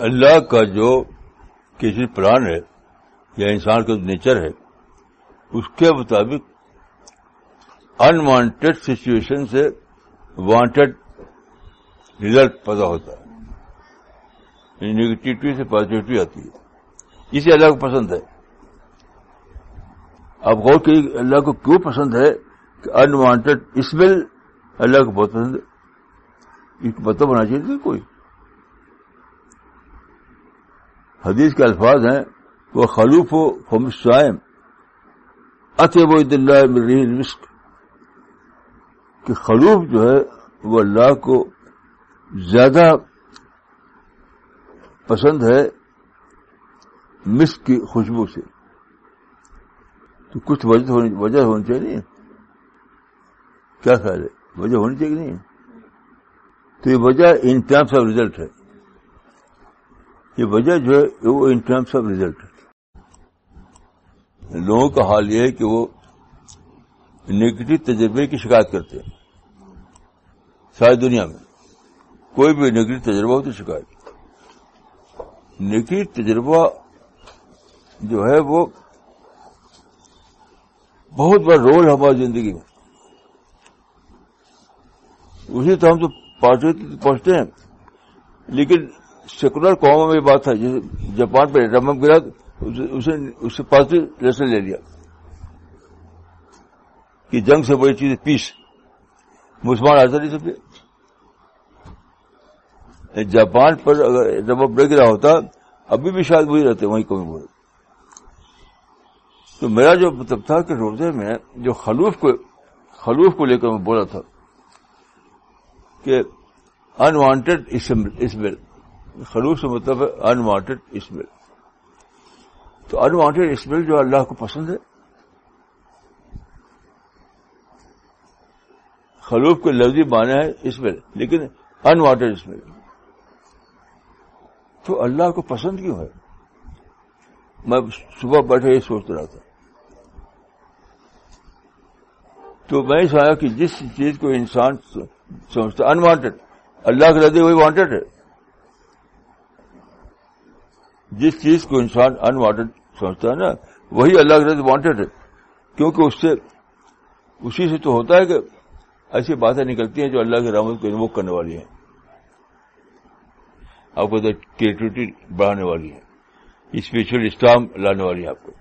اللہ کا جو کسی پلان ہے یا انسان کا نیچر ہے، اس کے مطابق انوانٹیڈ سچویشن سے وانٹیڈ ریزلٹ پیدا ہوتا ہے۔ یعنی نگیٹیوٹی سے پازیٹیوٹی آتی ہے۔ اسے اللہ کو پسند ہے۔ اب غور کی اللہ کو کیوں پسند ہے کہ انوانٹیڈ اسمیل اللہ کو بہت پسند ہے؟ پتہ مطلب ہونا چاہیے تھا کوئی۔ حدیث کے الفاظ ہیں، وہ خلوف و فمسائم اطب اللہ رسک کہ خلوف جو ہے، وہ اللہ کو زیادہ پسند ہے مسک کی خوشبو سے. تو کچھ وجہ ہونی وجہ ہونی چاہیے نہیں؟ کیا خیال ہے؟ وجہ ہونی چاہیے نہیں؟ تو یہ وجہ ان ٹرمس آف ریزلٹ ہے۔ یہ وجہ جو ہے وہ ان ٹرمس آف ریزلٹ لوگوں کا حال یہ ہے کہ وہ نگیٹو تجربے کی شکایت کرتے ہیں۔ ساری دنیا میں کوئی بھی نگیٹو تجربہ ہو تو شکایت۔ نگیٹو تجربہ جو ہے وہ بہت بڑا رول ہے ہماری زندگی میں۔ اسی تو ہم تو پہنچتے ہیں، لیکن سیکولر قوموں میں بات ہے جاپان پہ رمم گرا، اسے اس سے پازیٹو لیسن لے لیا۔ کہ جنگ سے بڑی چیز، پیس۔ مسلمان آتا نہیں سکتے جاپان پر اگر جب بریک رہا ہوتا، ابھی بھی شاید وہی رہتے، وہیں کمی بولے تو میرا جو مطلب تھا کہ روزے میں جو خلوف کو خلوف کو لے کر میں بولا تھا کہ انوانٹیڈ اسمیل خلوف سے مطلب ہے انوانٹیڈ اسمیل تو انوانٹیڈ اسمیل جو اللہ کو پسند ہے۔ خلوف کے لفظی معنی ہے اسمیل لیکن انوانٹیڈ اسمیل تو اللہ کو پسند کیوں ہے؟ میں صبح بیٹھے یہ سوچ رہا تھا۔ تو میں سمجھا کہ جس چیز کو انسان سمجھتا انوانٹیڈ اللہ کے لفظ وہی وانٹیڈ ہے۔ جس چیز کو انسان انوانٹیڈ سمجھتا ہے نا، وہی اللہ کے وانٹیڈ ہے۔ کیونکہ اس سے، اسی سے تو ہوتا ہے کہ ایسی باتیں نکلتی ہیں جو اللہ کی رحمت کو انووک کرنے والی ہیں۔ آپ کو کریٹیوٹی بڑھانے والی ہے۔ اسپیشل اسلام لانے والی ہے آپ کو۔